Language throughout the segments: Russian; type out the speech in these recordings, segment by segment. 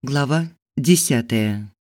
Глава десятая.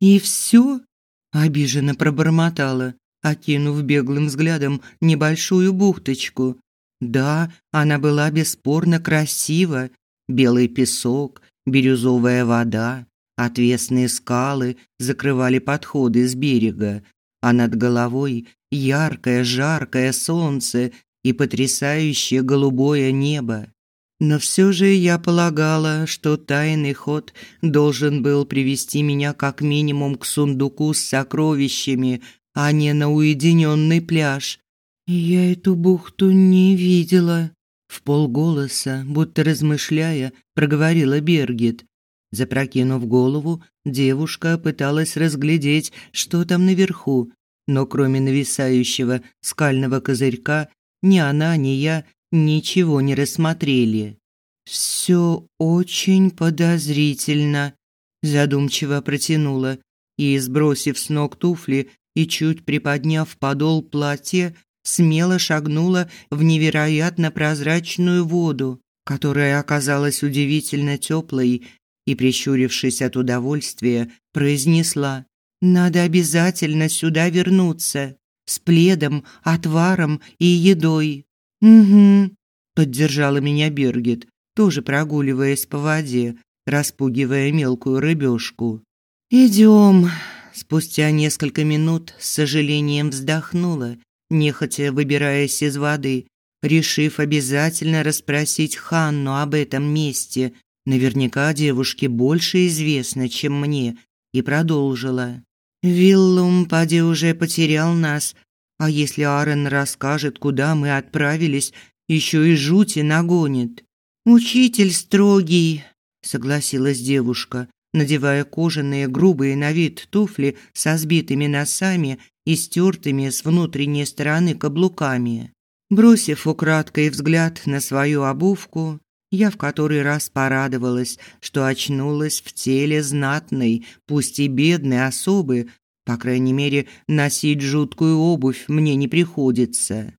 «И все?» – обиженно пробормотала, окинув беглым взглядом небольшую бухточку. Да, она была бесспорно красива. Белый песок, бирюзовая вода, отвесные скалы закрывали подходы с берега, а над головой яркое жаркое солнце и потрясающее голубое небо. Но все же я полагала, что тайный ход должен был привести меня как минимум к сундуку с сокровищами, а не на уединенный пляж. Я эту бухту не видела, в полголоса, будто размышляя, проговорила Бергит. Запрокинув голову, девушка пыталась разглядеть, что там наверху, но кроме нависающего скального козырька, ни она, ни я ничего не рассмотрели. Все очень подозрительно, задумчиво протянула и, сбросив с ног туфли и чуть приподняв подол платья, смело шагнула в невероятно прозрачную воду, которая оказалась удивительно теплой, и, прищурившись от удовольствия, произнесла «Надо обязательно сюда вернуться с пледом, отваром и едой». «Угу», – поддержала меня Бергит, тоже прогуливаясь по воде, распугивая мелкую рыбешку. «Идем», – спустя несколько минут с сожалением вздохнула, нехотя выбираясь из воды, решив обязательно расспросить Ханну об этом месте. Наверняка девушке больше известно, чем мне, и продолжила. «Виллум, поди уже потерял нас, а если Аарон расскажет, куда мы отправились, еще и жути нагонит. Учитель строгий, согласилась девушка, надевая кожаные грубые на вид туфли со сбитыми носами и стертыми с внутренней стороны каблуками. Бросив украдкой взгляд на свою обувку, я в который раз порадовалась, что очнулась в теле знатной, пусть и бедной особы, по крайней мере, носить жуткую обувь мне не приходится.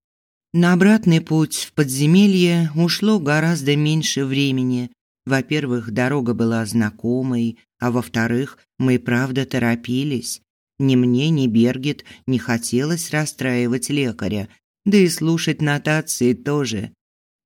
На обратный путь в подземелье ушло гораздо меньше времени. Во-первых, дорога была знакомой, а во-вторых, мы правда торопились. Ни мне, ни Бергит не хотелось расстраивать лекаря, да и слушать нотации тоже.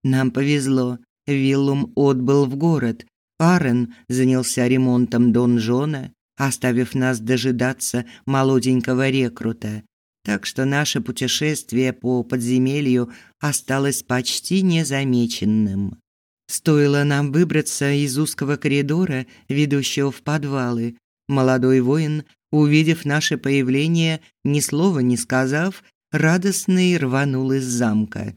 Нам повезло. Виллум отбыл в город. Арен занялся ремонтом донжона, оставив нас дожидаться молоденького рекрута. Так что наше путешествие по подземелью осталось почти незамеченным. Стоило нам выбраться из узкого коридора, ведущего в подвалы, молодой воин, увидев наше появление, ни слова не сказав, радостный рванул из замка.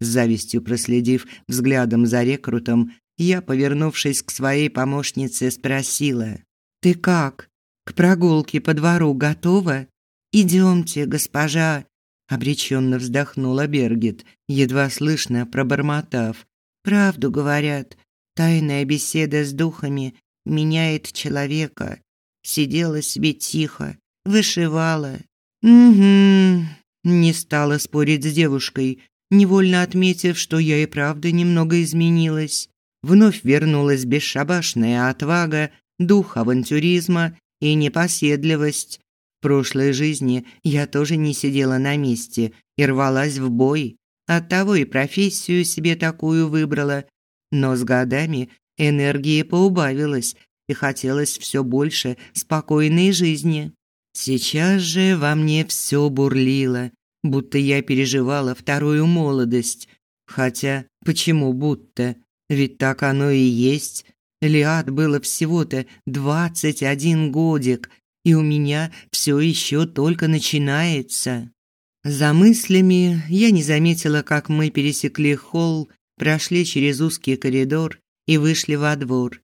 С завистью проследив взглядом за рекрутом, я, повернувшись к своей помощнице, спросила: ты как? К прогулке по двору готова? Идемте, госпожа, обреченно вздохнула Бергит, едва слышно пробормотав: "Правду говорят, тайная беседа с духами меняет человека". Сидела себе тихо, вышивала. Угу. Не стала спорить с девушкой, невольно отметив, что я и правда немного изменилась. Вновь вернулась бесшабашная отвага, дух авантюризма и непоседливость. В прошлой жизни я тоже не сидела на месте и рвалась в бой. Оттого и профессию себе такую выбрала. Но с годами энергии поубавилась и хотелось все больше спокойной жизни. Сейчас же во мне все бурлило, будто я переживала вторую молодость. Хотя, почему будто? Ведь так оно и есть. Лиад было всего-то двадцать один годик, и у меня все еще только начинается. За мыслями я не заметила, как мы пересекли холл, прошли через узкий коридор и вышли во двор.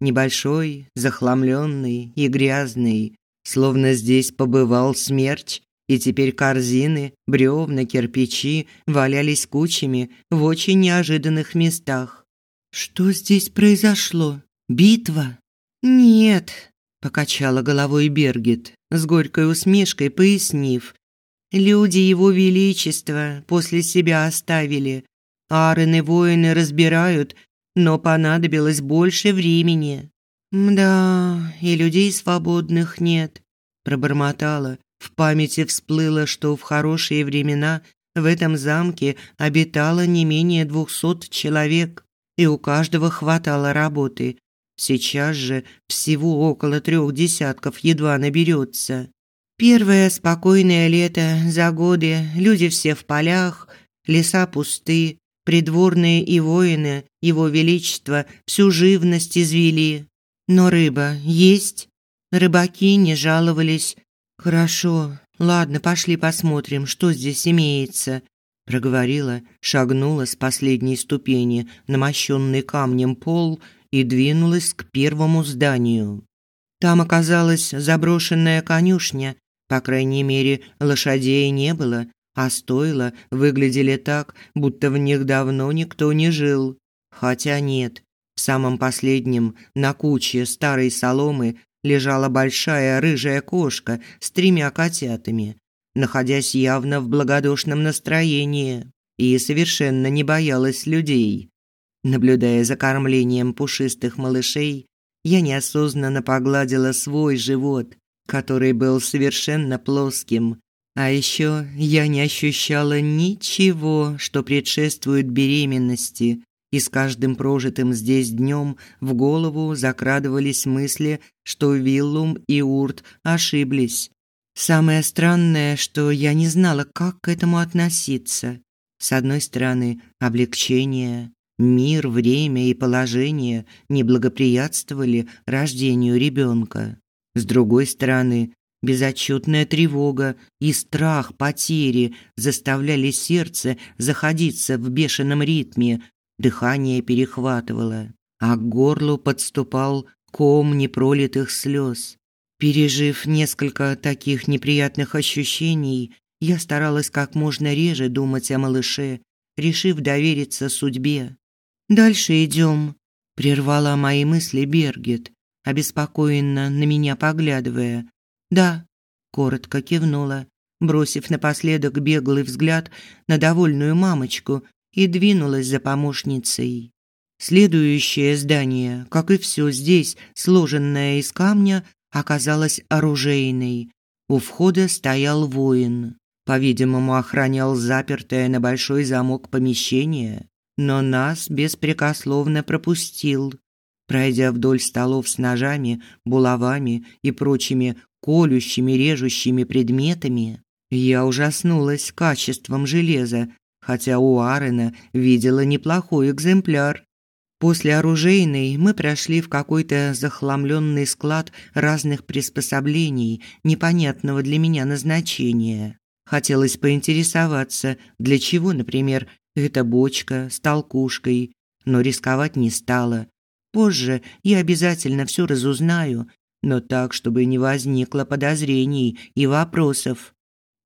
Небольшой, захламленный и грязный, словно здесь побывал смерч, и теперь корзины, бревна, кирпичи валялись кучами в очень неожиданных местах. Что здесь произошло? Битва? Нет, покачала головой Бергит, с горькой усмешкой пояснив. Люди его величества после себя оставили. Арен и воины разбирают, но понадобилось больше времени. «Да, и людей свободных нет», – пробормотала. В памяти всплыло, что в хорошие времена в этом замке обитало не менее двухсот человек, и у каждого хватало работы. Сейчас же всего около трех десятков едва наберется. Первое спокойное лето за годы, люди все в полях, леса пусты, придворные и воины его величества всю живность извели. Но рыба есть. Рыбаки не жаловались. Хорошо, ладно, пошли посмотрим, что здесь имеется, проговорила, шагнула с последней ступени на мощенный камнем пол и двинулась к первому зданию. Там оказалась заброшенная конюшня, по крайней мере, лошадей не было, а стойла выглядели так, будто в них давно никто не жил. Хотя нет, в самом последнем, на куче старой соломы, лежала большая рыжая кошка с тремя котятами, находясь явно в благодушном настроении и совершенно не боялась людей. Наблюдая за кормлением пушистых малышей, я неосознанно погладила свой живот, который был совершенно плоским. А еще я не ощущала ничего, что предшествует беременности, и с каждым прожитым здесь днем в голову закрадывались мысли, что Виллум и Урт ошиблись. Самое странное, что я не знала, как к этому относиться. С одной стороны, облегчение, мир, время и положение не благоприятствовали рождению ребенка. С другой стороны, безотчетная тревога и страх потери заставляли сердце заходиться в бешеном ритме, дыхание перехватывало, а к горлу подступал ком непролитых слез. Пережив несколько таких неприятных ощущений, я старалась как можно реже думать о малыше, решив довериться судьбе. «Дальше идем», – прервала мои мысли Бергет, обеспокоенно на меня поглядывая. «Да», – коротко кивнула, бросив напоследок беглый взгляд на довольную мамочку и двинулась за помощницей. Следующее здание, как и все здесь, сложенное из камня, оказалось оружейной. У входа стоял воин. По-видимому, охранял запертое на большой замок помещение, но нас беспрекословно пропустил. Пройдя вдоль столов с ножами, булавами и прочими колющими, режущими предметами, я ужаснулась качеством железа, хотя у Арена видела неплохой экземпляр. После оружейной мы прошли в какой-то захламленный склад разных приспособлений непонятного для меня назначения. Хотелось поинтересоваться, для чего, например, эта бочка с толкушкой, но рисковать не стала. Позже я обязательно все разузнаю, но так, чтобы не возникло подозрений и вопросов.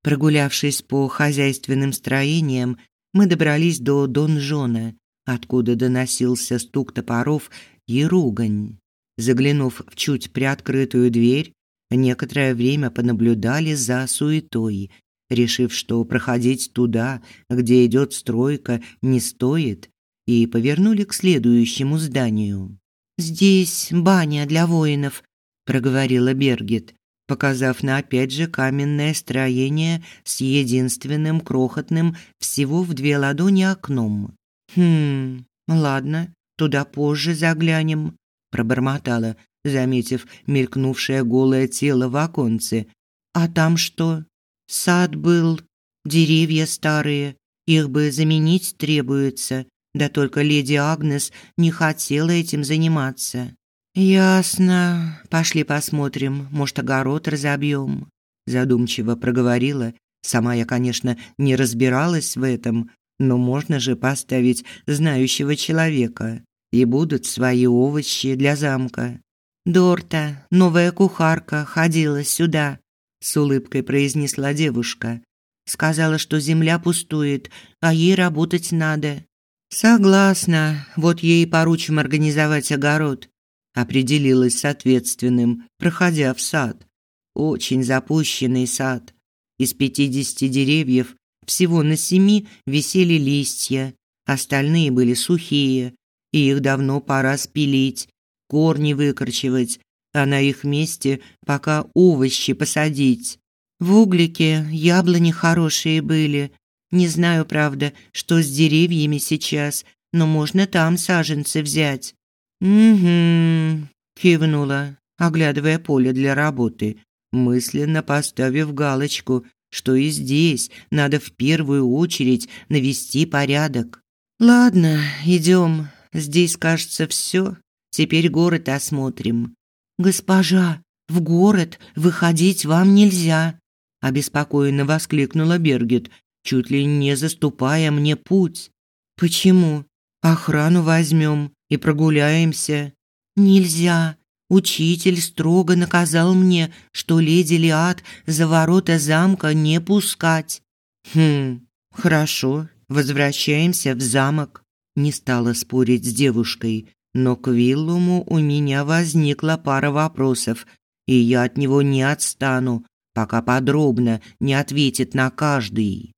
Прогулявшись по хозяйственным строениям, мы добрались до донжона, откуда доносился стук топоров и ругань. Заглянув в чуть приоткрытую дверь, некоторое время понаблюдали за суетой, решив, что проходить туда, где идет стройка, не стоит, и повернули к следующему зданию. «Здесь баня для воинов», – проговорила Бергет показав на опять же каменное строение с единственным крохотным всего в две ладони окном. Хм, ладно, туда позже заглянем, пробормотала, заметив мелькнувшее голое тело в оконце. А там что? Сад был, деревья старые, их бы заменить требуется. Да только леди Агнес не хотела этим заниматься. «Ясно. Пошли посмотрим. Может, огород разобьем», – задумчиво проговорила. Сама я, конечно, не разбиралась в этом, но можно же поставить знающего человека, и будут свои овощи для замка. «Дорта, новая кухарка, ходила сюда», – с улыбкой произнесла девушка. «Сказала, что земля пустует, а ей работать надо». «Согласна. Вот ей поручим организовать огород определилась с ответственным, проходя в сад. Очень запущенный сад. Из пятидесяти деревьев всего на семи висели листья, остальные были сухие, и их давно пора спилить. корни выкорчевать, а на их месте пока овощи посадить. В углике яблони хорошие были. Не знаю, правда, что с деревьями сейчас, но можно там саженцы взять. Угу, кивнула, оглядывая поле для работы, мысленно поставив галочку, что и здесь надо в первую очередь навести порядок. Ладно, идем. Здесь, кажется, все. Теперь город осмотрим. Госпожа, в город выходить вам нельзя, обеспокоенно воскликнула Бергет, чуть ли не заступая мне путь. Почему? Охрану возьмем и прогуляемся. Нельзя. Учитель строго наказал мне, что леди Лиад за ворота замка не пускать. Хм, хорошо, возвращаемся в замок. Не стала спорить с девушкой, но к Виллуму у меня возникла пара вопросов, и я от него не отстану, пока подробно не ответит на каждый.